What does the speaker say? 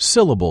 Syllable